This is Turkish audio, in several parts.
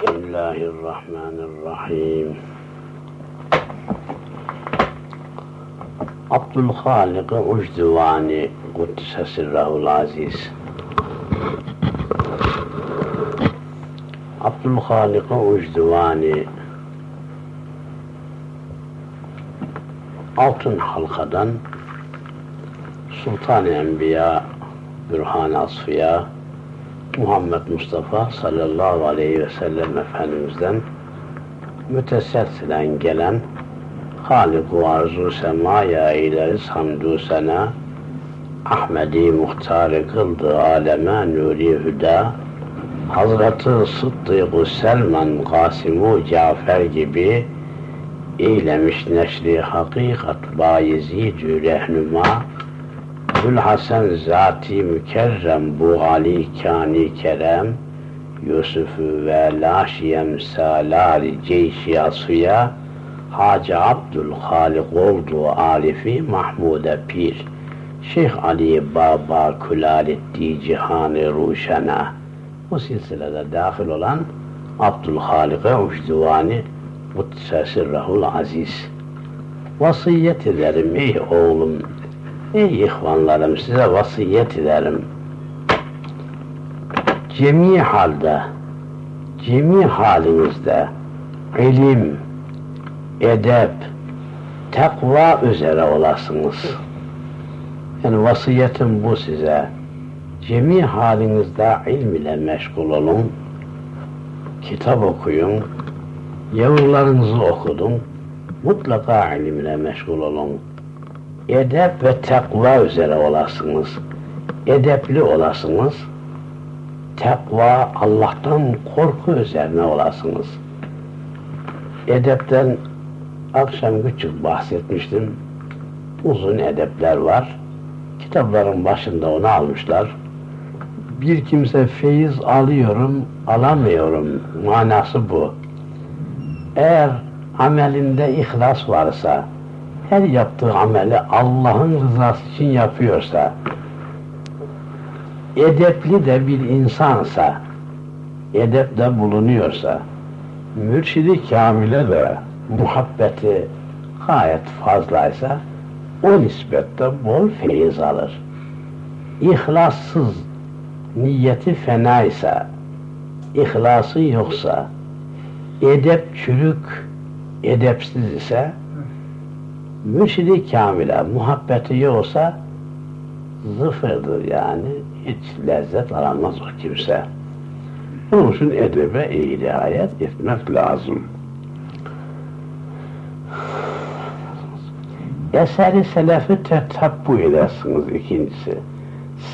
Bismillahirrahmanirrahim. Abdülhalik Ucduvani Kuddise Sirrahul Aziz Abdülhalik Ucduvani Altın Halkadan Sultan-ı Enbiya Bürhan Asfiya Muhammed Mustafa sallallahu aleyhi ve sellem Efendimiz'den müteselsilen gelen Halik-u arzu semaya eyleriz hamdü sena Ahmedi muhtarı kıldı aleme nuri hüda Hazreti Sıddık-ı Selman Kasimu Cafer gibi eylemiş neşri hakikat bayezid-ü rehnuma Gülhasen zati mükerrem bu ali kani kerem Yusuf'u ve laşiyem salari ceyşi asfiya Hacı Abdülhalik oldu arifi Mahmude Pir Şeyh Ali Baba Külaletti Cihan-ı Ruşena. Bu silsilede dahil olan Abdülhalik'e Ucduvani Kuddise Sirrahul Aziz. Vasiyet ederim ey oğlum Ey ihvanlarım size vasiyet ederim. Cemi halde, cemi halinizde ilim, edep, takva üzere olasınız. Yani vasiyetim bu size. Cemi halinizde ilm ile meşgul olun, kitap okuyun, yavrularınızı okudun, mutlaka ilim ile meşgul olun edep ve takva üzere olasınız. Edepli olasınız. Takva, Allah'tan korku üzerine olasınız. Edepten akşam küçük bahsetmiştim. Uzun edepler var. Kitapların başında onu almışlar. Bir kimse feyiz alıyorum, alamıyorum manası bu. Eğer amelinde ihlas varsa, her yaptığı ameli Allah'ın rızası için yapıyorsa, edepli de bir insansa, edepte bulunuyorsa, mürşidi kamile de muhabbeti gayet fazlaysa, o nispette bol feyiz alır. İhlassız, niyeti fena ise, ihlası yoksa, edep çürük, edepsiz ise, mürşidi kamile muhabbeti yoksa zıfırdır yani. Hiç lezzet alamaz o kimse. Onun için edebe iyi riayet etmek lazım. Eseri selefi tetabbu edersiniz ikincisi.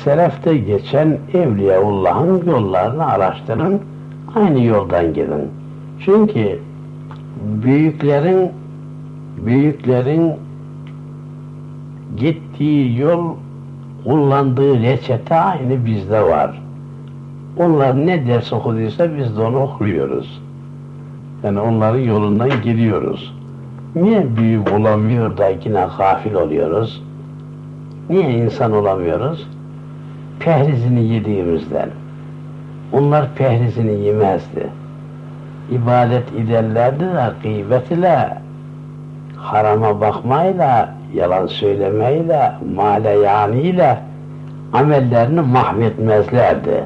Selefte geçen Evliyaullah'ın yollarını araştırın, aynı yoldan gidin. Çünkü büyüklerin büyüklerin gittiği yol kullandığı reçete aynı bizde var. Onlar ne ders okuduysa biz de onu okuyoruz. Yani onların yolundan gidiyoruz. Niye büyük olamıyor da yine gafil oluyoruz? Niye insan olamıyoruz? Pehrizini yediğimizden. Onlar pehrizini yemezdi. İbadet ederlerdi de gıybet ile harama bakmayla, yalan söylemeyle, male yaniyle amellerini mahvetmezlerdi.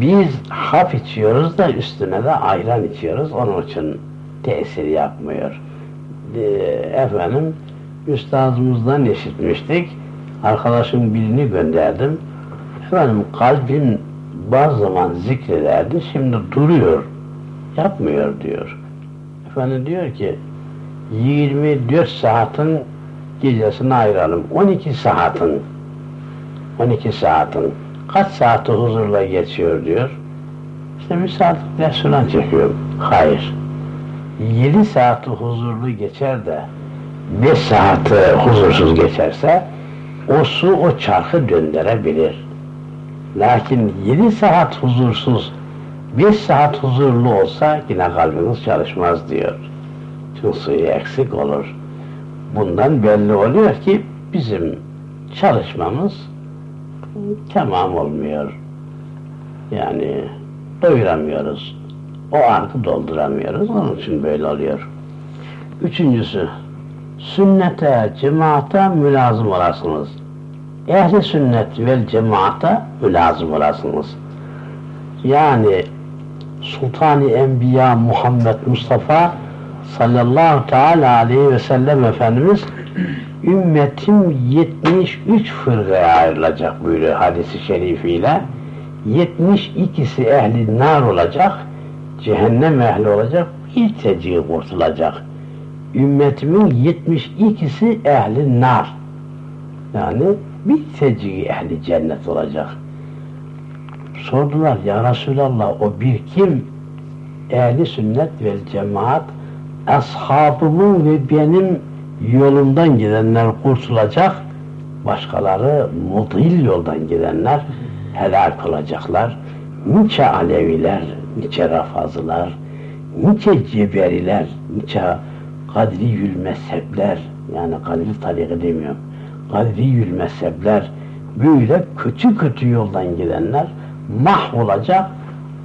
Biz hap içiyoruz da üstüne de ayran içiyoruz, onun için tesir yapmıyor. Efendim, üstazımızdan işitmiştik, arkadaşım birini gönderdim. Efendim kalbim bazı zaman zikrederdi, şimdi duruyor, yapmıyor diyor. Efendim diyor ki, 24 saatin gecesini ayıralım. 12 saatin 12 saatin kaç saati huzurla geçiyor diyor. İşte bir saat Resulan çekiyorum. Hayır. 7 saati huzurlu geçer de 5 saati huzursuz geçerse o su o çarkı döndürebilir. Lakin 7 saat huzursuz 5 saat huzurlu olsa yine kalbiniz çalışmaz diyor su suyu eksik olur. Bundan belli oluyor ki bizim çalışmamız tamam olmuyor. Yani doyuramıyoruz. O arkı dolduramıyoruz. Onun için böyle oluyor. Üçüncüsü, sünnete, cemaate mülazım olasınız. Ehli sünnet vel cemaate mülazım olasınız. Yani Sultan-ı Enbiya Muhammed Mustafa sallallahu teala aleyhi ve sellem Efendimiz ümmetim 73 fırkaya ayrılacak buyuruyor hadisi şerifiyle. 72'si ehli nar olacak, cehennem ehli olacak, bir teciği kurtulacak. Ümmetimin 72'si ehli nar. Yani bir teciği ehli cennet olacak. Sordular ya Resulallah o bir kim? Ehli sünnet ve cemaat ashabımın ve benim yolumdan gidenler kurtulacak, başkaları mudil yoldan gidenler helak olacaklar. Nice Aleviler, nice Rafazılar, nice Ceberiler, nice Kadriyül mezhepler, yani Kadri tarikı demiyorum, Kadriyül mezhepler, böyle kötü kötü yoldan gidenler mahvolacak,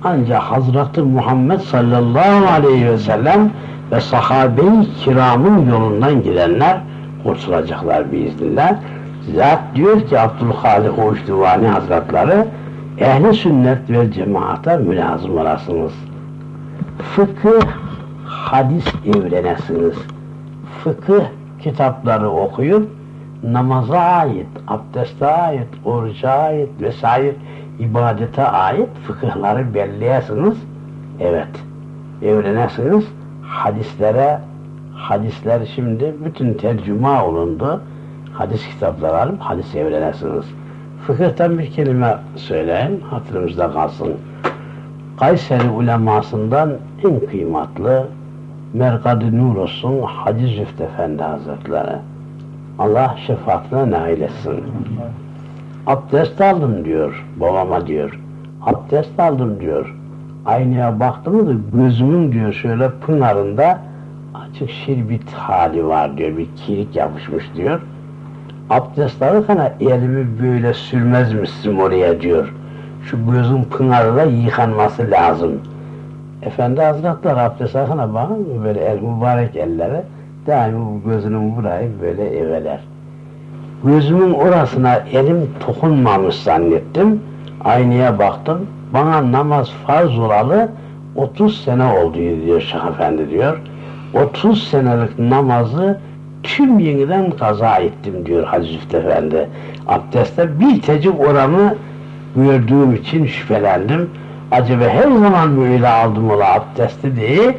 ancak Hazreti Muhammed sallallahu aleyhi ve sellem ve sahabe-i kiramın yolundan gidenler kurtulacaklar biiznillah. Zat diyor ki Abdülhalik Hoşduvani Hazretleri ehli sünnet ve cemaate mülazım olasınız. Fıkıh, hadis evrenesiniz. Fıkıh kitapları okuyup namaza ait, abdeste ait, oruca ait vesaire ibadete ait fıkıhları belleyesiniz. Evet, evrenesiniz. Hadislere, hadisler şimdi bütün tercüma olundu. Hadis kitapları alıp hadis evrenesiniz. Fıkıhtan bir kelime söyleyeyim, hatırımızda kalsın. Kayseri ulemasından en kıymetli Merkad-ı Nur olsun Hacı Züft Efendi Hazretleri. Allah şefaatine nail etsin. Abdest aldım diyor babama diyor. Abdest aldım diyor. Aynaya baktım da gözümün diyor şöyle pınarında açık şirbit hali var diyor. Bir kirik yapışmış diyor. Abdest alırken elimi böyle sürmezmişsin oraya diyor. Şu gözün pınarında yıkanması lazım. Efendi Hazretleri abdest alırken bakın böyle el mübarek elleri daima bu gözünün burayı böyle eveler. Gözümün orasına elim dokunmamış zannettim. Aynaya baktım. Bana namaz farz olalı 30 sene oldu diyor Şeyh Efendi diyor. 30 senelik namazı tüm yeniden kaza ettim diyor Hacı Züft Efendi. Abdestte bir tecik oranı gördüğüm için şüphelendim. Acaba her zaman böyle aldım ola abdesti değil.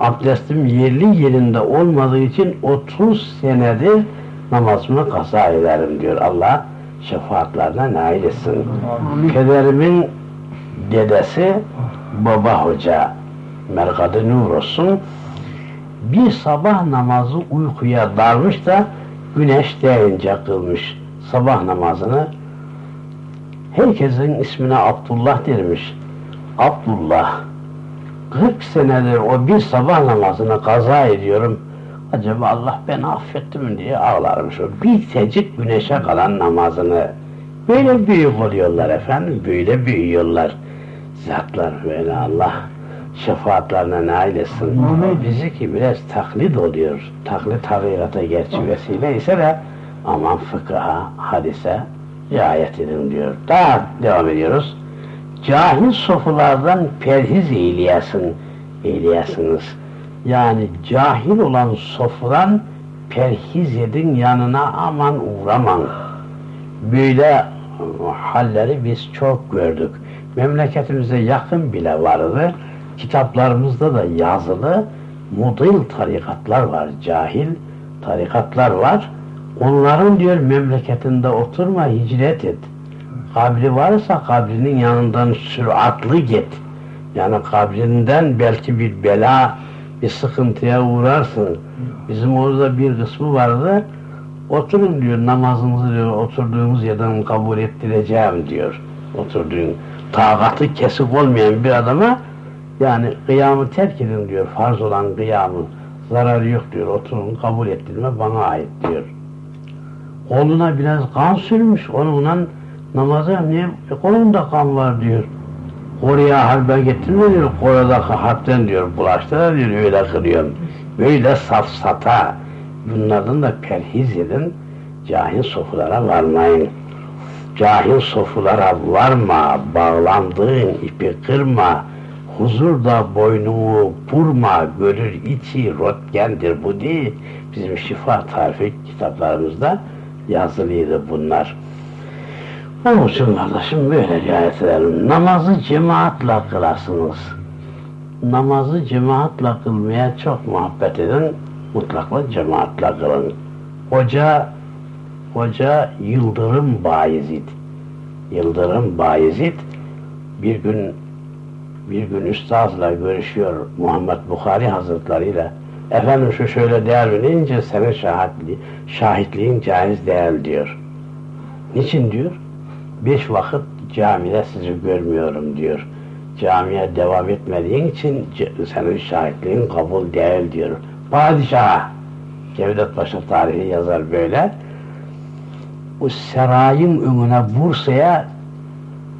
Abdestim yerli yerinde olmadığı için 30 senedir namazımı kaza ederim diyor Allah şefaatlerine nail etsin. Pederimin dedesi baba hoca Merkadı Nur olsun. Bir sabah namazı uykuya dalmış da güneş değince kılmış sabah namazını. Herkesin ismine Abdullah dermiş Abdullah 40 senedir o bir sabah namazını kaza ediyorum. Acaba Allah beni affetti mi diye ağlarmış o bir tecik güneşe kalan namazını. Böyle büyük oluyorlar efendim böyle büyüyorlar zatlar böyle Allah şefaatlerine nail etsin. Bizi ki biraz taklit oluyor. Taklit hakikate gerçi vesile ise de aman fıkıha, hadise riayet edin diyor. Daha devam ediyoruz. Cahil sofulardan perhiz eyleyesiniz. eyleyesiniz. Yani cahil olan sofudan perhiz edin yanına aman uğraman. Böyle halleri biz çok gördük. Memleketimize yakın bile vardı kitaplarımızda da yazılı mudil tarikatlar var, cahil tarikatlar var. Onların diyor memleketinde oturma, hicret et. Kabri varsa kabrinin yanından süratli git. Yani kabrinden belki bir bela, bir sıkıntıya uğrarsın. Bizim orada bir kısmı vardı. Oturun diyor namazınızı diyor oturduğumuz yerden kabul ettireceğim diyor. Oturduğun takatı kesik olmayan bir adama yani kıyamı terk edin diyor. Farz olan kıyamı. Zararı yok diyor. Oturun kabul ettirme bana ait diyor. Koluna biraz kan sürmüş. Onunla namaza niye? E, kolunda kan var diyor. Oraya harbe getirme diyor, oradaki harpten diyor, bulaştıra diyor, öyle kırıyorum. Böyle safsata, bunlardan da perhiz edin, cahil sofulara varmayın. Cahil sofulara varma, bağlandığın ipi kırma, huzurda boynunu vurma, görür içi rotgendir bu değil. Bizim şifa tarifi kitaplarımızda yazılıydı bunlar. Onun için kardeşim böyle riayet edelim. Namazı cemaatle kılasınız. Namazı cemaatle kılmaya çok muhabbet edin. Mutlakla cemaatle kılın. Hoca, hoca Yıldırım Bayezid. Yıldırım Bayezid bir gün bir gün üstazla görüşüyor Muhammed Bukhari Hazretleri ile. Efendim şu şöyle değer verince senin şahitli, şahitliğin caiz değil diyor. Niçin diyor? Beş vakit camide sizi görmüyorum diyor. Camiye devam etmediğin için senin şahitliğin kabul değil diyor. Padişah, Cevdet Paşa tarihi yazar böyle. O sarayın önüne Bursa'ya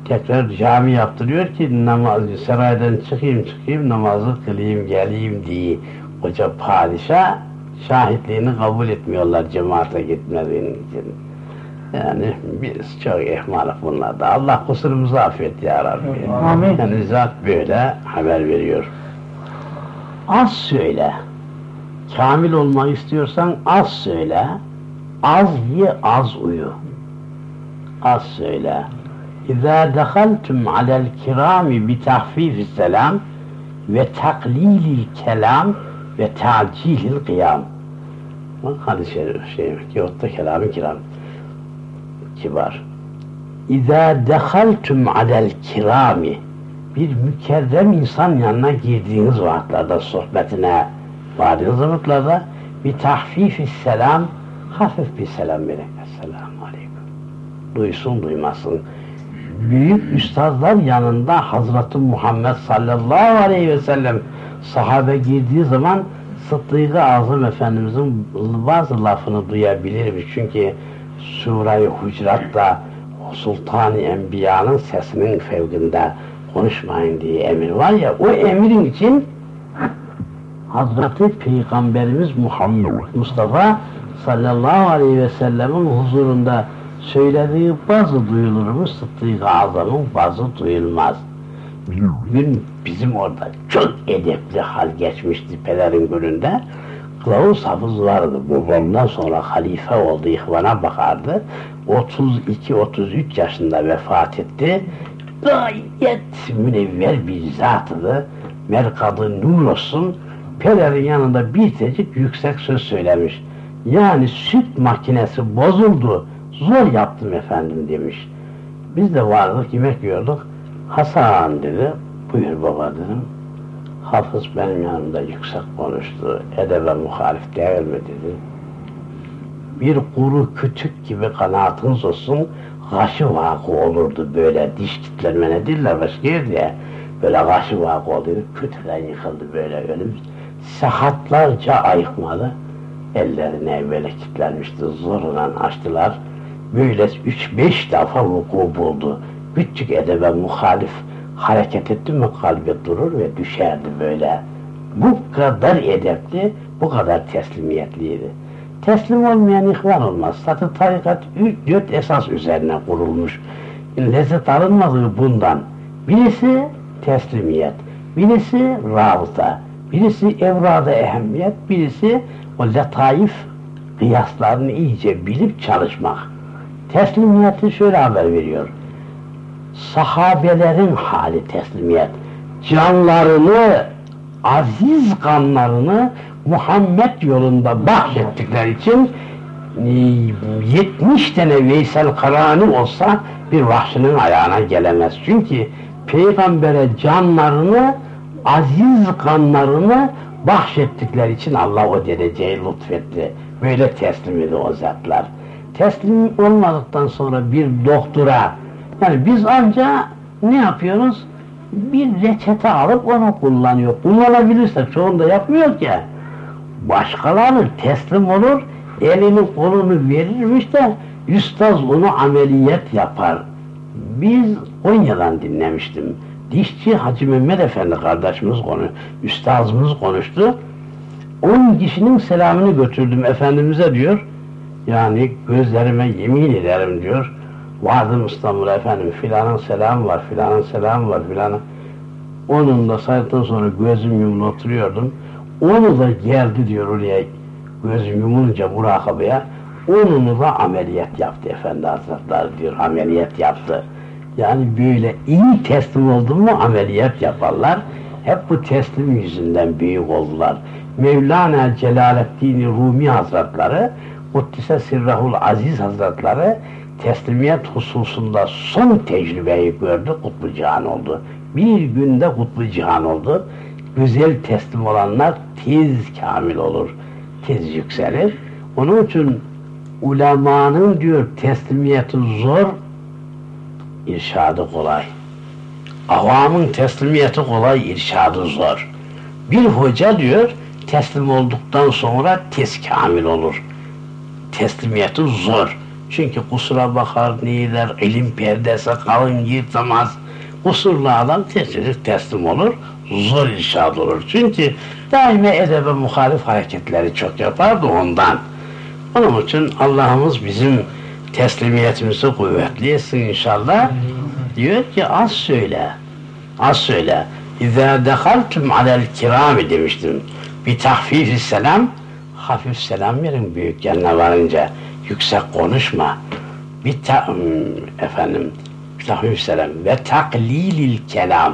tekrar cami yaptırıyor ki namaz, saraydan çıkayım çıkayım namazı kılayım geleyim diye koca padişah şahitliğini kabul etmiyorlar cemaate gitmediğinin için. Yani biz çok ihmalık bunlarda. Allah kusurumuzu affet ya Rabbi. Amin. Yani zat böyle haber veriyor. Az söyle. Kamil olmak istiyorsan az söyle. Az ye, az uyu. Az söyle. İzâ dehaltum alel kirâmi bi tahfîfis selam ve taklilil kelam ve tacilil kıyam. Bak hadis-i şey, yahut da kelam-ı kiram kibar. İzâ dehaltum alel kirami bir mükerrem insan yanına girdiğiniz vakitlerde sohbetine vardığınız vakitlarda bir tahfifi selam hafif bir selam verin. Esselamu aleyküm. Duysun duymasın. Büyük üstazlar yanında Hazreti Muhammed sallallahu aleyhi ve sellem sahabe girdiği zaman Sıddık-ı Azam Efendimizin bazı lafını duyabilirmiş. Çünkü Sure-i Hucurat'ta Sultan-ı Enbiya'nın sesinin fevkinde konuşmayın diye emir var ya, o emirin için Hazreti Peygamberimiz Muhammed Mustafa sallallahu aleyhi ve sellemin huzurunda söylediği bazı duyulurmuş Sıddık-ı Azam'ın bazı duyulmaz. Bugün bizim orada çok edepli hal geçmişti pelerin gününde. Kılavuz hafız vardı. Babamdan sonra halife oldu. ihvana bakardı. 32-33 yaşında vefat etti. Gayet münevver bir zatıdı. Merkadı nur olsun. Pelerin yanında bir tecik yüksek söz söylemiş. Yani süt makinesi bozuldu. Zor yaptım efendim demiş. Biz de vardık yemek yiyorduk. Hasan dedi. Buyur baba dedim. Hafız benim yanımda yüksek konuştu. Edebe muhalif değil mi dedi. Bir kuru kütük gibi kanaatınız olsun, kaşı vakı olurdu böyle diş kitlenme ne diller başka diye. Böyle kaşı vakı oldu. Kütükler yıkıldı böyle ölüm. Saatlerce ayıkmadı. Ellerine böyle kitlenmişti. Zorla açtılar. Böyle üç beş defa vuku buldu. Küçük edebe muhalif hareket etti mi kalbi durur ve düşerdi böyle. Bu kadar edepli, bu kadar teslimiyetliydi. Teslim olmayan ihvan olmaz. Zaten tarikat üç, dört esas üzerine kurulmuş. Lezzet alınmadığı bundan. Birisi teslimiyet, birisi rabıta, birisi evrada ehemmiyet, birisi o letaif kıyaslarını iyice bilip çalışmak. Teslimiyeti şöyle haber veriyor sahabelerin hali teslimiyet. Canlarını, aziz kanlarını Muhammed yolunda bahşettikleri için 70 tane Veysel Karani olsa bir vahşinin ayağına gelemez. Çünkü peygambere canlarını, aziz kanlarını bahşettikleri için Allah o dereceyi lütfetti. Böyle teslim ediyor o zatlar. Teslim olmadıktan sonra bir doktora, yani biz ancak ne yapıyoruz? Bir reçete alıp onu kullanıyor. Kullanabilirsek çoğunda yapmıyor ki. Başkaları teslim olur, elini kolunu verirmiş de üstaz onu ameliyat yapar. Biz Konya'dan dinlemiştim. Dişçi Hacı Mehmet Efendi kardeşimiz konu, üstazımız konuştu. 10 kişinin selamını götürdüm Efendimiz'e diyor. Yani gözlerime yemin ederim diyor. Vardım İstanbul'a efendim filanın selamı var, filanın selamı var, filanın. Onun da saydıktan sonra gözüm yumulu oturuyordum. Onu da geldi diyor oraya gözüm yumulunca murakabaya. Onunu da ameliyat yaptı Efendi Hazretleri diyor. Ameliyat yaptı. Yani böyle iyi teslim oldu mu ameliyat yaparlar. Hep bu teslim yüzünden büyük oldular. Mevlana Celaleddin Rumi Hazretleri, Kuddise Sirrahul Aziz Hazretleri teslimiyet hususunda son tecrübeyi gördü, kutbu cihan oldu. Bir günde kutbu cihan oldu. Güzel teslim olanlar tez kamil olur, tez yükselir. Onun için ulemanın diyor teslimiyeti zor, irşadı kolay. Avamın teslimiyeti kolay, irşadı zor. Bir hoca diyor teslim olduktan sonra tez kamil olur. Teslimiyeti zor. Çünkü kusura bakar niler, ilim perdesi kalın yırtamaz. Kusurlu adam tezcecik teslim olur, zor irşad olur. Çünkü daima edebe muhalif hareketleri çok yapardı ondan. Onun için Allah'ımız bizim teslimiyetimizi kuvvetli etsin inşallah. Diyor ki az söyle, az söyle. İzâ dehaltum alel kirami demiştim. Bir tahfifi selam, hafif selam verin büyük yanına varınca. Yüksek konuşma. Bir ta, efendim, bir tahfifi selam. Ve taklilil kelam.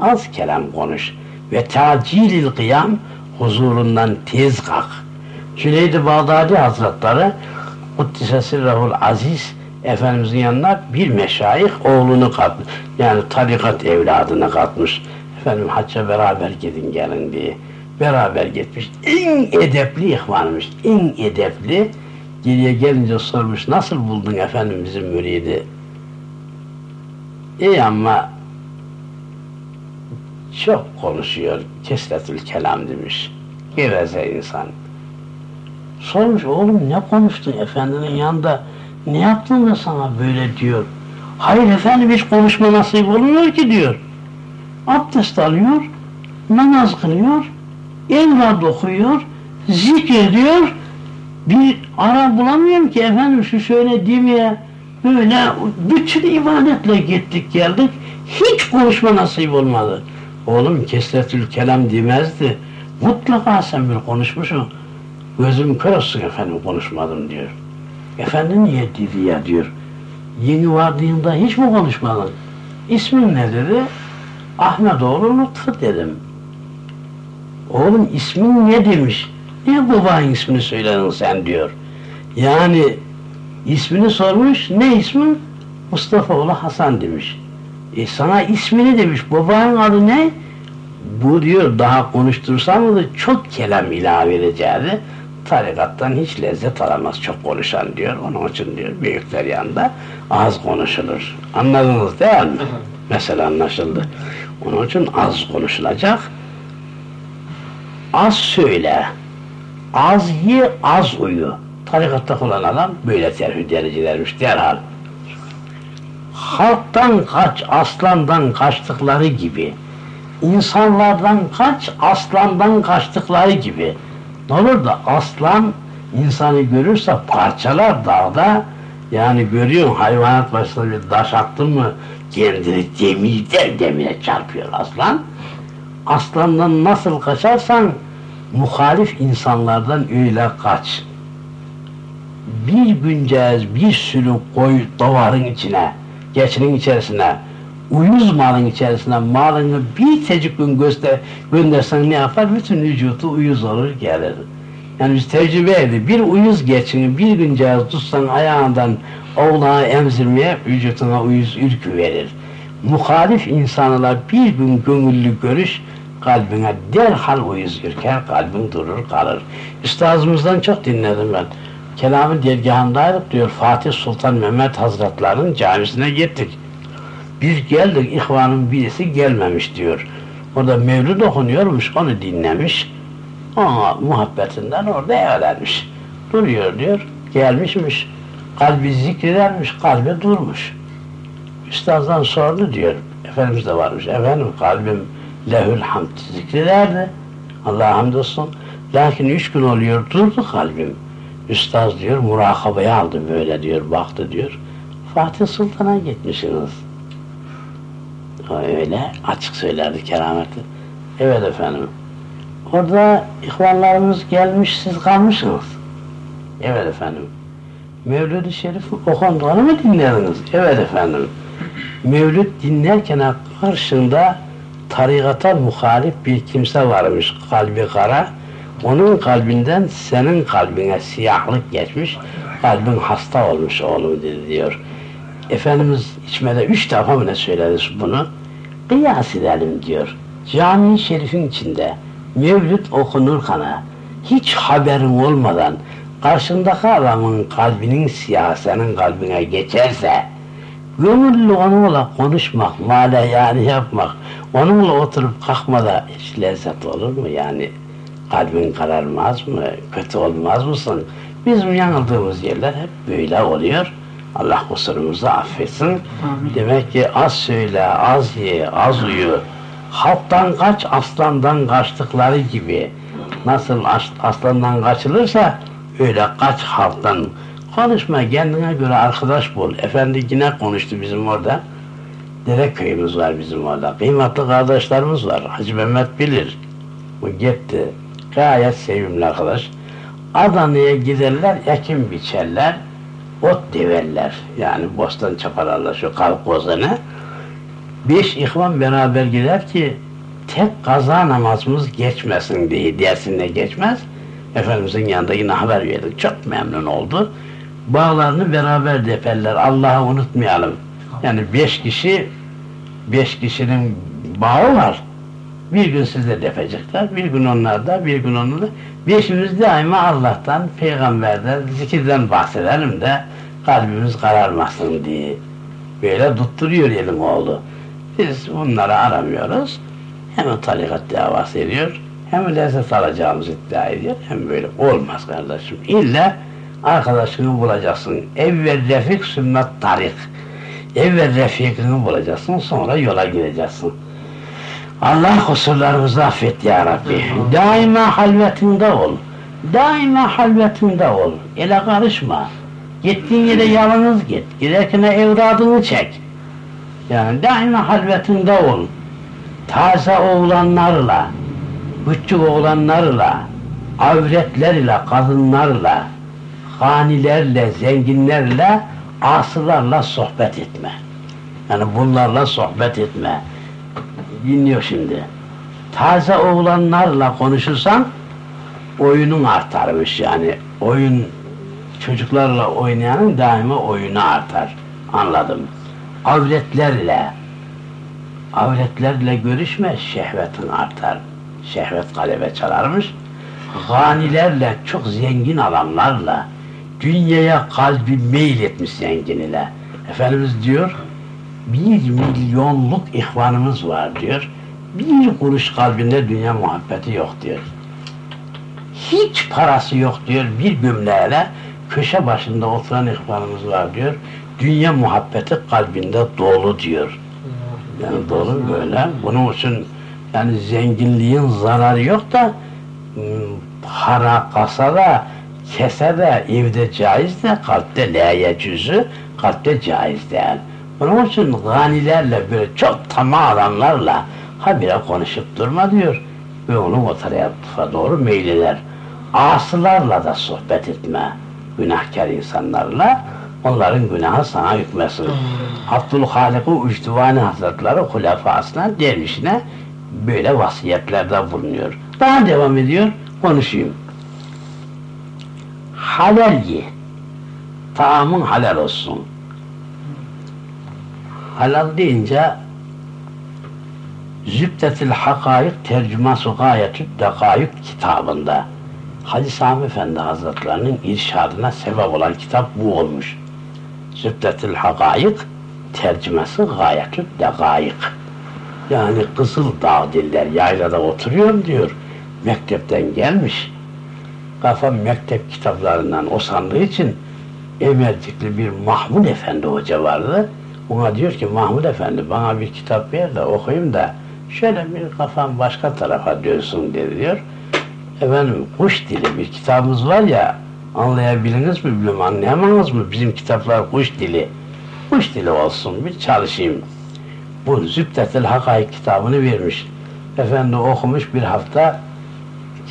Az kelam konuş. Ve tacilil kıyam. Huzurundan tez kalk. Cüneyd-i Bağdadi Hazretleri Kuddise Sirrahul Aziz Efendimizin yanına bir meşayih oğlunu katmış. Yani tarikat evladını katmış. Efendim hacca beraber gidin gelin diye. Beraber gitmiş. En edepli ihvanmış. En edepli. Geriye gelince sormuş. Nasıl buldun efendim bizim müridi? İyi ama çok konuşuyor. Kesretül kelam demiş. Geveze insan. Sormuş oğlum ne konuştun efendinin yanında? Ne yaptın da sana böyle diyor. Hayır efendim hiç konuşma nasip olmuyor ki diyor. Abdest alıyor, namaz kılıyor, evlad okuyor, zikrediyor. Bir ara bulamıyorum ki efendim şu şöyle demeye böyle bütün ibadetle gittik geldik. Hiç konuşma nasip olmadı. Oğlum kesretül kelam demezdi. Mutlaka sen bir konuşmuşsun. Gözüm kör olsun efendim konuşmadım diyor. Efendi niye dedi ya diyor. Yeni vardığında hiç mi konuşmadın? İsmin ne dedi? Ahmetoğlu Lütfü dedim. Oğlum ismin ne demiş? Niye babanın ismini söyledin sen diyor. Yani ismini sormuş. Ne ismin? Mustafa oğlu Hasan demiş. E sana ismini demiş. Babanın adı ne? Bu diyor daha konuştursam da çok kelam ilave edeceği tarikattan hiç lezzet alamaz çok konuşan diyor. Onun için diyor büyükler yanında az konuşulur. Anladınız değil mi? Mesela anlaşıldı. Onun için az konuşulacak. Az söyle. Az ye, az uyu. Tarikatta olan adam böyle terhü derecelermiş derhal. Halktan kaç, aslandan kaçtıkları gibi, insanlardan kaç, aslandan kaçtıkları gibi. Olur da aslan insanı görürse parçalar dağda, yani görüyorsun hayvanat başına bir taş attın mı kendini demirden demire çarpıyor aslan. Aslandan nasıl kaçarsan muhalif insanlardan öyle kaç. Bir günceğiz bir sürü koy davarın içine, geçinin içerisine, uyuz malın içerisine malını bir tecik gün göster, göndersen ne yapar? Bütün vücudu uyuz olur gelir. Yani biz tecrübe edip bir uyuz geçini bir günceğiz tutsan ayağından oğlağı emzirmeye vücuduna uyuz ürkü verir. Muhalif insanlar bir gün gönüllü görüş kalbine derhal uyuz ürker, kalbin durur kalır. Üstazımızdan çok dinledim ben. Kelamın dergahındaydık diyor Fatih Sultan Mehmet Hazretlerinin camisine gittik. Biz geldik ihvanın birisi gelmemiş diyor. Orada mevlid okunuyormuş onu dinlemiş. Ona muhabbetinden orada evlenmiş. Duruyor diyor. Gelmişmiş. Kalbi zikredermiş, kalbi durmuş. Üstazdan sordu diyor Efendimiz de varmış. Efendim kalbim lehül hamd zikrederdi. Allah'a hamdolsun. Lakin üç gün oluyor durdu kalbim. Üstaz diyor murakabaya aldı böyle diyor baktı diyor. Fatih Sultan'a gitmişsiniz. Öyle açık söylerdi kerameti. Evet efendim. Orada ihvanlarımız gelmiş siz kalmışsınız. Evet efendim. Mevlid-i Şerif okunduğunu mu dinlediniz? Evet efendim. Mevlüt dinlerken karşında tarikata muhalif bir kimse varmış kalbi kara. Onun kalbinden senin kalbine siyahlık geçmiş. Kalbin hasta olmuş oğlum dedi diyor. Efendimiz içmede üç defa mı ne söyledi bunu? Kıyas edelim diyor. Cami-i Şerif'in içinde mevlüt okunurken hiç haberin olmadan karşındaki adamın kalbinin siyah senin kalbine geçerse gönüllü onunla konuşmak, male yani yapmak, onunla oturup kalkmada hiç lezzet olur mu yani? Kalbin kararmaz mı? Kötü olmaz mısın? Bizim yanıldığımız yerler hep böyle oluyor. Allah kusurumuzu affetsin. Amin. Demek ki az söyle, az ye, az uyu. Halktan kaç, aslandan kaçtıkları gibi. Nasıl aslandan kaçılırsa öyle kaç halktan. Konuşma, kendine göre arkadaş bul. Efendi yine konuştu bizim orada. Dere köyümüz var bizim orada. Kıymetli kardeşlerimiz var. Hacı Mehmet bilir. Bu gitti. Gayet sevimli arkadaş. Adana'ya giderler, ekim biçerler ot deverler. Yani bostan çaparlarla şu kalkozanı. Beş ihvan beraber gider ki tek kaza namazımız geçmesin diye dersinde geçmez. Efendimizin yanında yine haber verdik. Çok memnun oldu. Bağlarını beraber deperler. Allah'ı unutmayalım. Yani beş kişi beş kişinin bağı var. Bir gün sizde defecekler, bir gün onlarda, bir gün onlarda. Beşimiz daima Allah'tan, peygamberden, zikirden bahsedelim de kalbimiz kararmasın diye. Böyle tutturuyor elim oğlu. Biz bunları aramıyoruz. Hem tarikat davası ediyor, hem lezzet alacağımız iddia ediyor, hem böyle olmaz kardeşim. İlla arkadaşını bulacaksın. Evvel refik sünnet tarik. Evvel refikini bulacaksın, sonra yola gideceksin. Allah kusurlarımızı affet ya Rabbi. Daima halvetinde ol. Daima halvetinde ol. Ele karışma. Gittiğin yere yalnız git. Giderken evradını çek. Yani daima halvetinde ol. Taze oğlanlarla, küçük oğlanlarla, avretlerle, kadınlarla, hanilerle, zenginlerle, asılarla sohbet etme. Yani bunlarla sohbet etme. Dinliyor şimdi. Taze oğlanlarla konuşursan oyunun artarmış yani. Oyun çocuklarla oynayanın daima oyunu artar. Anladım. Avretlerle avretlerle görüşme şehvetin artar. Şehvet kalebe çalarmış. Ganilerle, çok zengin adamlarla, dünyaya kalbi meyil etmiş zengin ile. Efendimiz diyor, bir milyonluk ihvanımız var diyor. Bir kuruş kalbinde dünya muhabbeti yok diyor. Hiç parası yok diyor bir gömleğiyle köşe başında oturan ihvanımız var diyor. Dünya muhabbeti kalbinde dolu diyor. Yani dolu böyle. Bunun için yani zenginliğin zararı yok da hmm, para kasada kese de evde caiz de kalpte la yecüzü kalpte caiz değil. Onun için ganilerle böyle çok tamam adamlarla habire konuşup durma diyor. Ve onu o tarafa doğru meyleder. Asılarla da sohbet etme günahkar insanlarla onların günahı sana hükmesin. Abdülhalik-i Ücdüvani Hazretleri hulefasına, dervişine böyle vasiyetlerde bulunuyor. Daha devam ediyor, konuşayım. Halal ye. Taamın halal olsun. Halal deyince Zübdetil Hakayık Tercüması Gayetü Dekayık kitabında Hacı Sami Efendi Hazretlerinin irşadına sebep olan kitap bu olmuş. Zübdetül Hakayık tercümesi gayetü dekayık. Yani Kızıl Dağ diller yaylada oturuyorum diyor. Mektepten gelmiş. Kafam mektep kitaplarından o sandığı için Emercikli bir Mahmud Efendi hoca vardı. Ona diyor ki Mahmud Efendi bana bir kitap ver de okuyayım da şöyle bir kafam başka tarafa dönsün dedi diyor. Efendim kuş dili bir kitabımız var ya anlayabiliriz mi bilmiyorum anlayamadınız mı bizim kitaplar kuş dili. Kuş dili olsun bir çalışayım. Bu Zübdetül Hakaik kitabını vermiş. Efendi okumuş bir hafta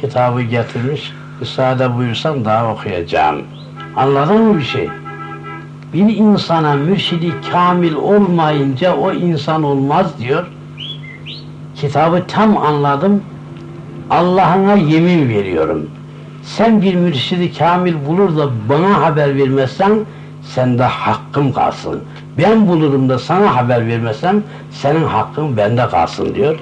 kitabı getirmiş. Müsaade buyursan daha okuyacağım. Anladın mı bir şey? Bir insana mürşidi kamil olmayınca o insan olmaz diyor. Kitabı tam anladım. Allah'ına yemin veriyorum. Sen bir mürşidi kamil bulur da bana haber vermezsen sende hakkım kalsın. Ben bulurum da sana haber vermezsem senin hakkın bende kalsın diyor.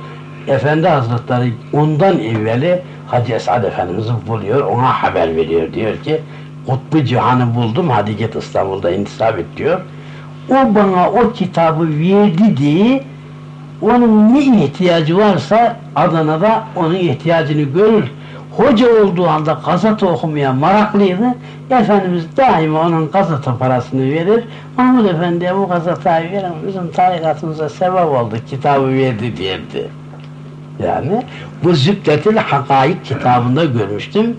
Efendi Hazretleri ondan evveli Hacı Esad Efendimiz'i buluyor, ona haber veriyor. Diyor ki, Kutbu Cihan'ı buldum, hadi git İstanbul'da intisap et diyor. O bana o kitabı verdi diye onun ne ihtiyacı varsa Adana'da onun ihtiyacını görür. Hoca olduğu anda gazete okumaya meraklıydı. Efendimiz daima onun gazete parasını verir. Mahmud Efendi'ye bu gazeteyi verin, bizim tarikatımıza sebep oldu, kitabı verdi derdi. Yani bu Zübdetül Hakaik kitabında görmüştüm.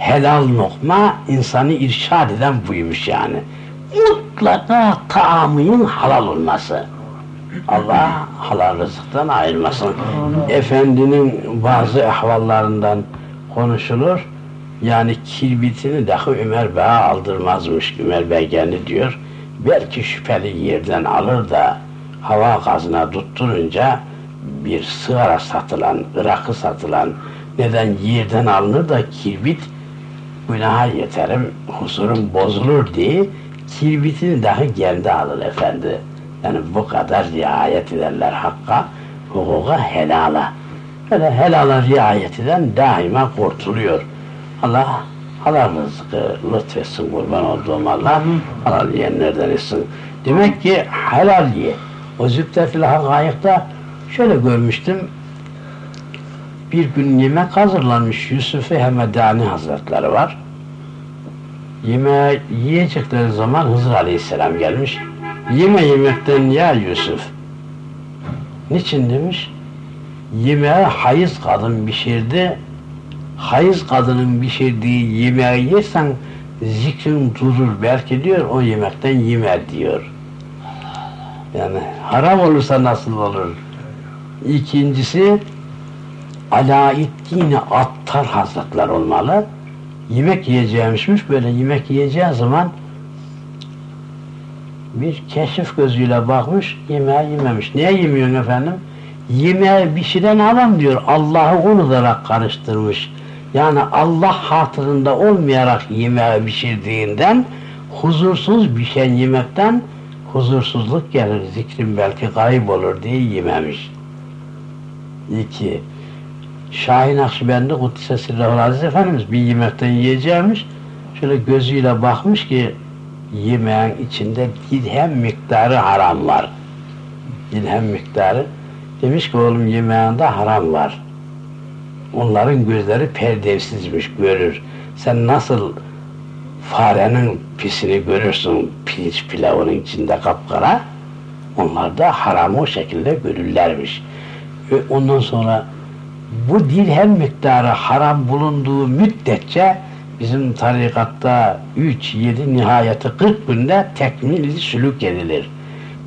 Helal lokma insanı irşad eden buymuş yani. Mutlaka taamının halal olması. Allah halal rızıktan ayırmasın. Efendinin bazı ahvallarından konuşulur. Yani kirbitini dahi Ömer Bey'e aldırmazmış. Ömer Bey kendi diyor. Belki şüpheli yerden alır da hava gazına tutturunca bir sigara satılan, ırakı satılan neden yerden alınır da kirbit günaha yeterim, huzurum bozulur diye kirbitini dahi kendi alır efendi. Yani bu kadar riayet ederler hakka, hukuka, helala. Böyle helala riayet eden daima kurtuluyor. Allah halal rızkı lütfetsin kurban olduğum Allah. Halal yiyenlerden etsin. Demek ki helal ye. O zübdetül hakayıkta şöyle görmüştüm. Bir gün yemek hazırlanmış Yusuf-i Hemedani Hazretleri var. Yemeği yiyecekleri zaman Hızır Aleyhisselam gelmiş. Yeme yemekten ya Yusuf. Niçin demiş? Yemeğe hayız kadın pişirdi. Hayız kadının pişirdiği yemeği yersen zikrin durur. Belki diyor o yemekten yeme diyor. Yani haram olursa nasıl olur? İkincisi Alaeddin Attar Hazretler olmalı. Yemek yiyeceğimişmiş. Böyle yemek yiyeceği zaman bir keşif gözüyle bakmış, yemeği yememiş. Niye yemiyorsun efendim? Yemeği pişiren adam diyor, Allah'ı unutarak karıştırmış. Yani Allah hatırında olmayarak yemeği pişirdiğinden, huzursuz pişen yemekten huzursuzluk gelir, zikrin belki kaybolur diye yememiş. İki, Şahin Akşibendi Kuddisesi Aziz Efendimiz bir yemekten yiyeceğimiş, şöyle gözüyle bakmış ki yemeğin içinde dirhem miktarı haram var. Dirhem miktarı. Demiş ki oğlum yemeğinde haram var. Onların gözleri perdevsizmiş, görür. Sen nasıl farenin pisini görürsün pirinç pilavının içinde kapkara, onlar da haramı o şekilde görürlermiş. Ve ondan sonra bu dirhem miktarı haram bulunduğu müddetçe bizim tarikatta 3, 7, nihayeti 40 günde tekmil sülük edilir.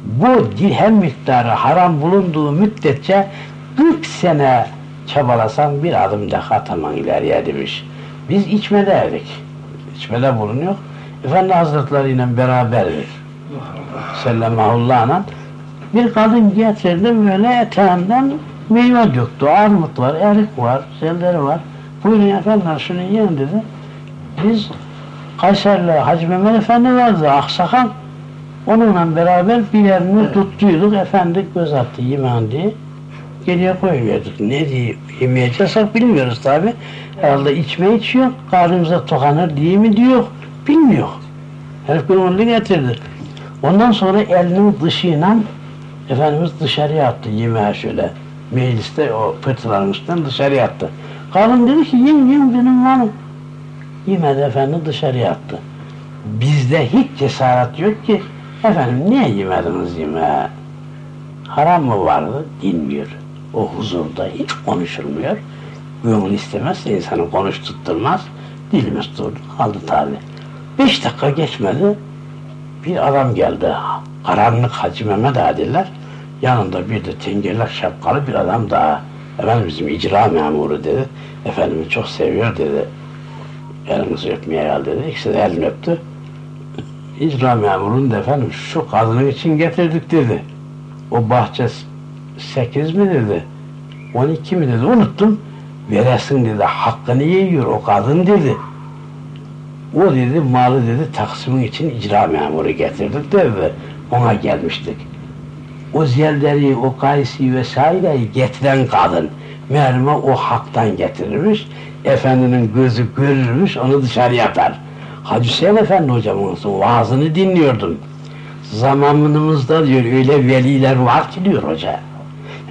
Bu dirhem miktarı haram bulunduğu müddetçe 40 sene çabalasan bir adım daha ataman ileriye demiş. Biz içmedeydik. İçmede bulunuyor. Efendi Hazretleri ile beraberdir. Sellemahullah'la bir kadın getirdi böyle eteğinden meyve döktü. Armut var, erik var, selleri var. Buyurun efendim şunu yiyin dedi. Biz Kayserli Hacı Mehmet Efendi vardı, Aksakal. Onunla beraber bir yerini tuttuyduk. Efendi göz attı yemeğin diye. Geriye koyuyorduk. Ne diye yemeyeceksek bilmiyoruz tabi. Herhalde içme içiyor. Karnımıza tokanır diye mi diyor. Bilmiyor. Herif bunu getirdi. Ondan sonra elinin dışıyla Efendimiz dışarıya attı yemeğe şöyle. Mecliste o üstünden dışarıya attı. Kadın dedi ki yiyin yiyin benim malım. Yemedi efendi dışarıya attı. Bizde hiç cesaret yok ki Efendim niye yemediniz yemeği? Haram mı vardı? Dinmiyor. O huzurda hiç konuşulmuyor. Gönül istemezse insanı konuşturtmaz. Dilimiz durdu, aldı tabi. Beş dakika geçmedi. Bir adam geldi. Karanlık Hacı Mehmet Adiler. Yanında bir de tengerlak şapkalı bir adam daha. Efendim bizim icra memuru dedi. Efendimi çok seviyor dedi. Elinizi öpmeye geldi dedi. İkisi de elini öptü. İcra memurun da efendim şu kadının için getirdik dedi. O bahçe sekiz mi dedi. On iki mi dedi. Unuttum. Veresin dedi. Hakkını yiyor o kadın dedi. O dedi malı dedi taksimin için icra memuru getirdik dedi. Ona gelmiştik. O ziyerleri, o kaysi vesaireyi getiren kadın merme o haktan getirirmiş. Efendinin gözü görürmüş, onu dışarı atar. Hacı Hüseyin Efendi hocamın vaazını dinliyordum. Zamanımızda diyor öyle veliler var ki diyor hoca.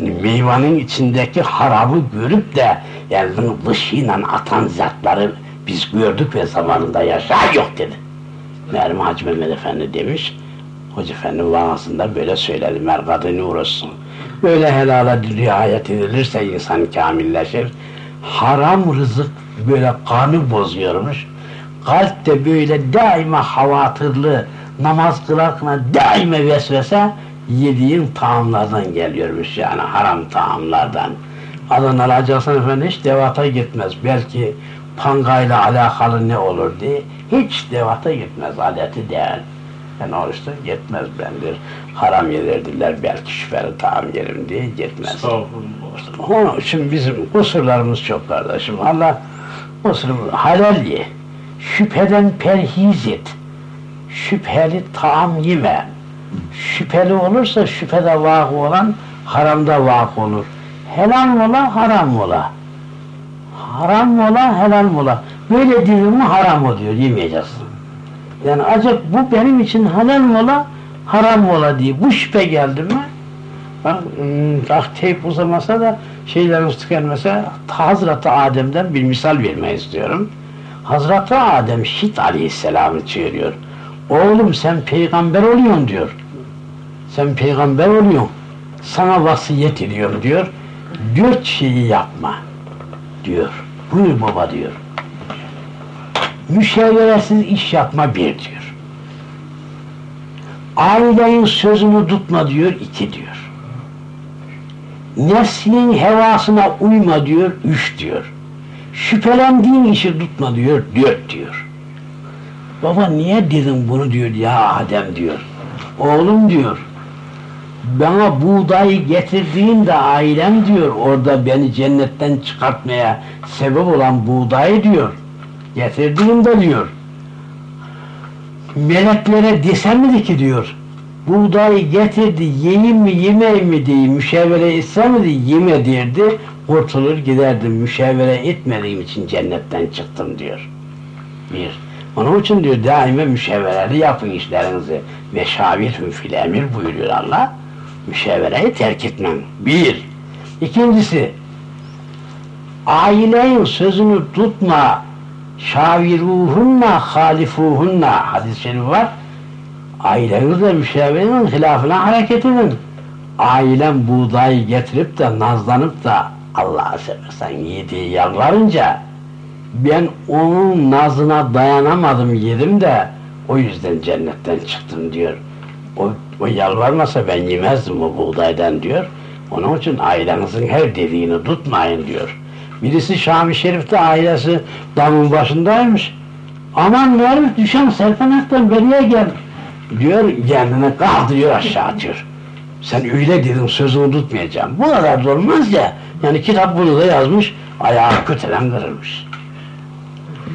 Yani meyvanın içindeki harabı görüp de yani dışıyla atan zatları biz gördük ve zamanında yaşa yok dedi. Meğer Hacı Mehmet Efendi demiş. Hoca Efendi vaazında böyle söyledi. Merkadını uğraşsın. Böyle helala riayet edilirse insan kamilleşir. Haram rızık böyle kanı bozuyormuş. Kalp de böyle daima havatırlı, namaz kılarken daima vesvese yediğin taamlardan geliyormuş yani haram taamlardan. Adın alacaksın efendim hiç devata gitmez. Belki pangayla alakalı ne olur diye hiç devata gitmez adeti değil. Yani oruçta gitmez bendir. Haram yedirdiler belki şüpheli taam yerim diye gitmez. Onun için bizim kusurlarımız çok kardeşim. Allah kusurumuz halal ye. Şüpheden perhiz et. Şüpheli taam yeme. Şüpheli olursa şüphede vakı olan haramda vakı olur. Helal ola haram ola. Haram ola helal ola. Böyle değil mi haram oluyor yemeyeceksin. Yani acaba bu benim için halal ola haram ola diye bu şüphe geldi mi bak ah teyp uzamasa da şeylerimiz tükenmese Hazreti Adem'den bir misal vermeyi istiyorum. Hazreti Adem Şit Aleyhisselam'ı çağırıyor. Oğlum sen peygamber oluyorsun diyor. Sen peygamber oluyorsun. Sana vasiyet ediyorum diyor. Dört şeyi yapma diyor. Buyur baba diyor. Müşaviresiz iş yapma bir diyor. Ailenin sözünü tutma diyor iki diyor. Nefsinin hevasına uyma diyor üç diyor. Şüphelendiğin işi tutma diyor dört diyor. Baba niye dedim bunu diyor ya Adem diyor. Oğlum diyor bana buğdayı getirdiğinde ailem diyor orada beni cennetten çıkartmaya sebep olan buğdayı diyor getirdiğimde diyor. Meleklere desem miydi ki diyor buğdayı getirdi yiyeyim mi yemeyeyim mi diye müşevere etsem miydi yeme derdi kurtulur giderdim müşevere etmediğim için cennetten çıktım diyor. Bir. Onun için diyor daima müşevereli yapın işlerinizi. Ve şavirhüm fil emir buyuruyor Allah. Müşevereyi terk etmem. Bir. İkincisi, ailenin sözünü tutma, şaviruhunna halifuhunna hadis-i şerif var. Ailenizle müşaverenin hilafına hareket edin. Ailem buğdayı getirip de nazlanıp da Allah'a seversen yediği yalvarınca ben onun nazına dayanamadım yedim de o yüzden cennetten çıktım diyor. O, o yalvarmasa ben yemezdim o buğdaydan diyor. Onun için ailenizin her dediğini tutmayın diyor. Birisi Şam-ı Şerif'te ailesi damın başındaymış. Aman ne düşen serpenekten beriye gel. Diyor kendine kaldırıyor aşağı atıyor. Sen öyle dedin sözünü tutmayacağım. Bu kadar da olmaz ya. Yani kitap bunu da yazmış. Ayağı kötüden kırılmış.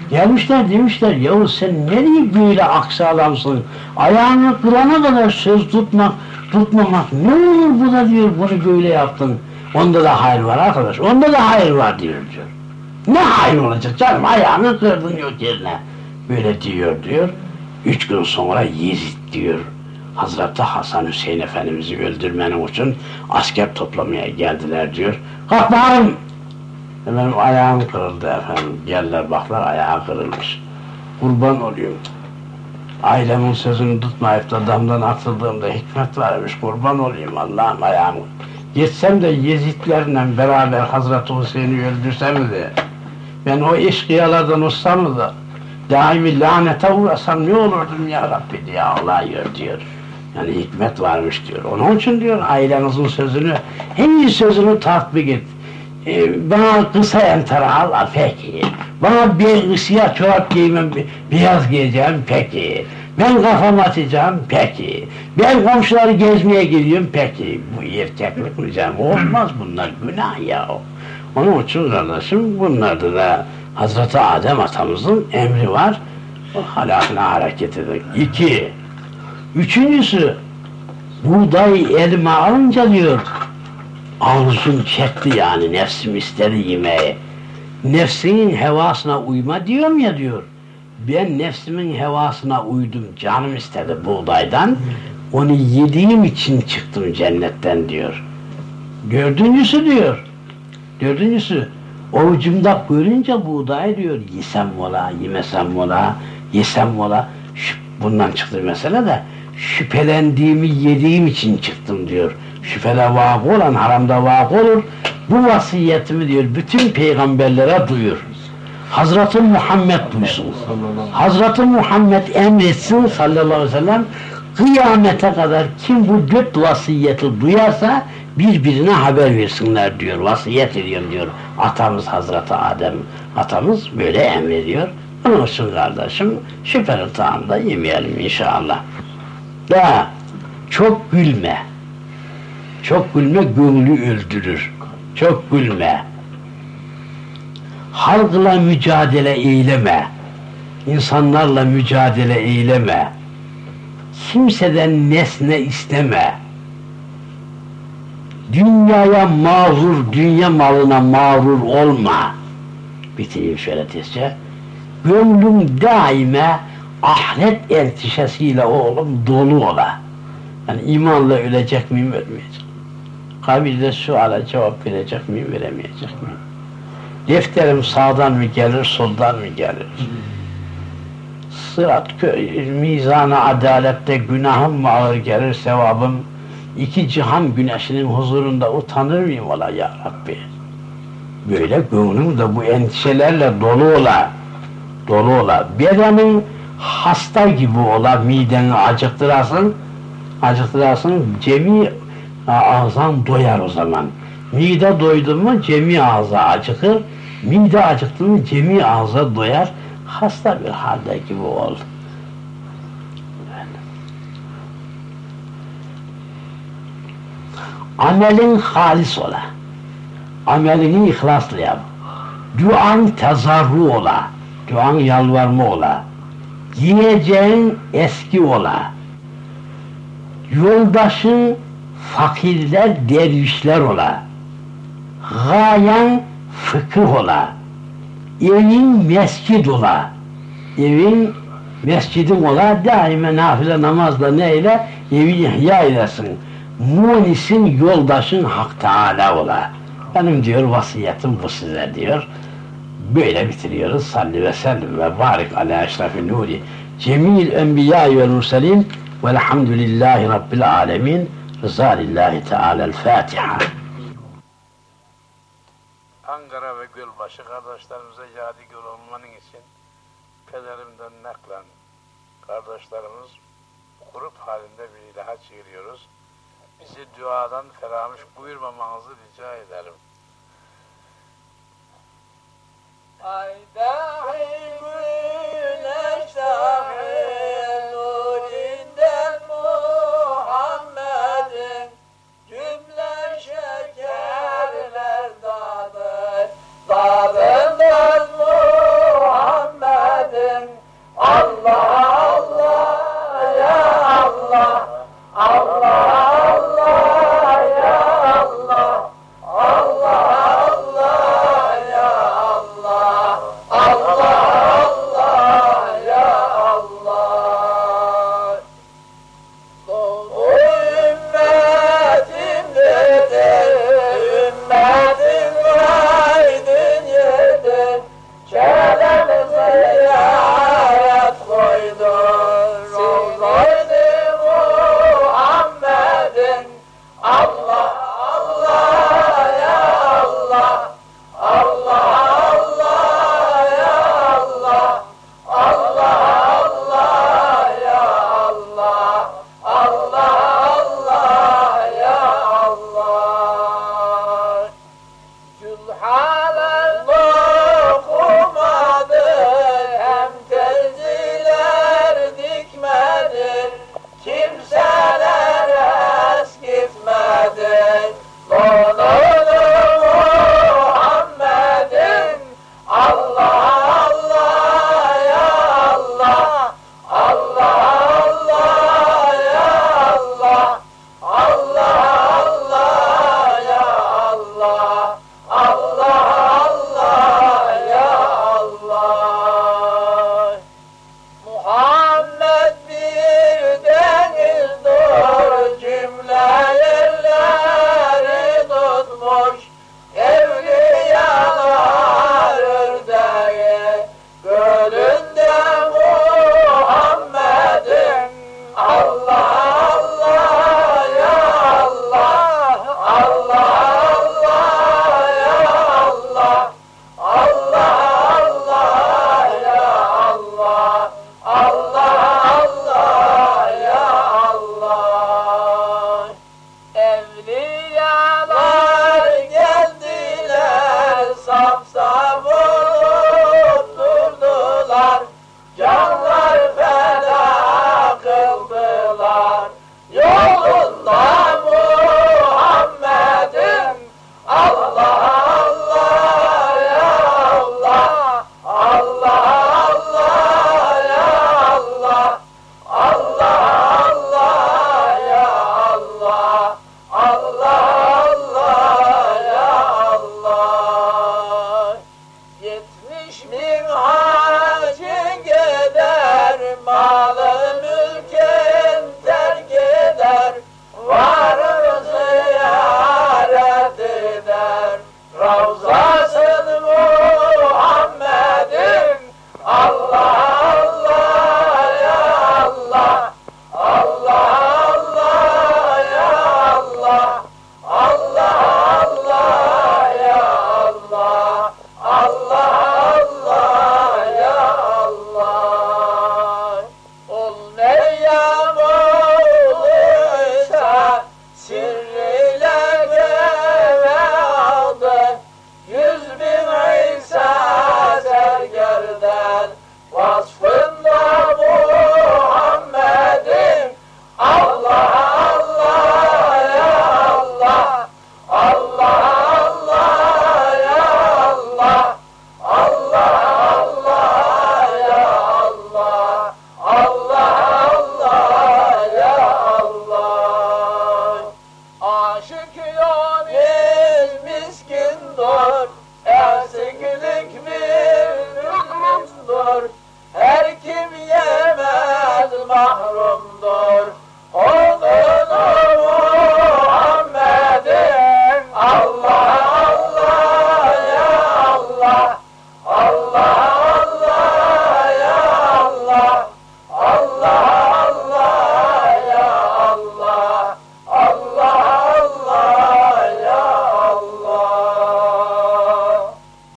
Gelmişler demişler yahu sen nereye böyle aksi adamsın? Ayağını kırana kadar söz tutmak, tutmamak ne olur bu da diyor bunu böyle yaptın. Onda da hayır var arkadaş. Onda da hayır var diyor diyor. Ne hayır olacak canım ayağını kırdın yok yerine. Böyle diyor diyor. Üç gün sonra Yezid diyor. Hazreti Hasan Hüseyin Efendimiz'i öldürmenin için asker toplamaya geldiler diyor. Kalk bakalım Efendim ayağım kırıldı efendim. Geller baklar ayağı kırılmış. Kurban oluyorum. Ailemin sözünü tutmayıp da damdan atıldığımda hikmet varmış kurban olayım Allah'ım ayağımı. Gitsem de Yezidlerle beraber Hazreti Hüseyin'i öldürsem de ben o eşkıyalardan olsam da daimi lanete uğrasam ne olurdum ya Rabbi diye ağlıyor diyor. Yani hikmet varmış diyor. Onun için diyor ailenizin sözünü, iyi sözünü tatbik et. Ee, bana kısa entara al, peki. Bana bir ısıya çorap giymem, beyaz giyeceğim, peki. Ben kafamı atacağım, peki. Ben komşuları gezmeye gidiyorum, peki. Bu erkeklik canım? Olmaz bunlar, günah ya. Onun için kardeşim bunlarda da Hazreti Adem atamızın emri var. O halakına hareket edin. İki. Üçüncüsü buğday elma alınca diyor ağzım çekti yani nefsim istedi yemeği. Nefsinin hevasına uyma diyorum ya diyor. Ben nefsimin hevasına uydum. Canım istedi buğdaydan. Onu yediğim için çıktım cennetten diyor. Dördüncüsü diyor. Dördüncüsü ovucumda görünce buğday diyor. Yesem mola, yemesem mola, yesem mola. Bundan çıktı mesele de şüphelendiğimi yediğim için çıktım diyor. Şüphede vakı olan haramda vakı olur. Bu vasiyetimi diyor bütün peygamberlere duyur. Hazreti Muhammed duysun. Hazreti Muhammed emretsin sallallahu aleyhi ve sellem kıyamete kadar kim bu dört vasiyeti duyarsa birbirine haber versinler diyor. Vasiyet ediyor diyor. Atamız Hazreti Adem. Atamız böyle emrediyor. Onun için kardeşim şüpheli tamda yemeyelim inşallah. Daha çok gülme. Çok gülme gönlü öldürür. Çok gülme. Halkla mücadele eyleme. İnsanlarla mücadele eyleme. Kimseden nesne isteme. Dünyaya mağrur, dünya malına mağrur olma. Bitireyim şöyle tezce. Gönlüm daime ahiret ertişesiyle oğlum dolu ola. Yani imanla ölecek miyim, ölmeyecek Kabirde suala cevap verecek miyim, veremeyecek miyim? Defterim sağdan mı gelir, soldan mı gelir? Sırat mizana adalette günahım mı ağır gelir, sevabım iki cihan güneşinin huzurunda utanır mıyım ola ya Rabbi? Böyle gönlüm de bu endişelerle dolu ola, dolu ola. Bedenin hasta gibi ola, mideni acıktırasın, acıktırasın, cemi ağzan doyar o zaman. Mide doydu mu cemi ağza acıkır, mide acıktı mı cemi ağza doyar, hasta bir halde gibi ol. Amelin halis ola. Amelini ihlasla yap. Duan tezarru ola. Duan yalvarma ola. Yiyeceğin eski ola. Yoldaşın fakirler, dervişler ola. Gayen fıkıh ola. Evin mescid ola. Evin mescidin ola daima nafile namazla neyle evi ihya eylesin. Munisin yoldaşın Hak Teala ola. Benim diyor vasiyetim bu size diyor. Böyle bitiriyoruz. Salli ve sellim ve barik ala eşrefi nuri. Cemil enbiya ve murselin velhamdülillahi rabbil alemin. Rıza lillahi teala'l Fatiha. Gölbaşı kardeşlerimize yadigar olmanın için pederimden naklen kardeşlerimiz grup halinde bir ilaha çığırıyoruz. Bizi duadan feramış buyurmamanızı rica ederim. Ayda güneş Allah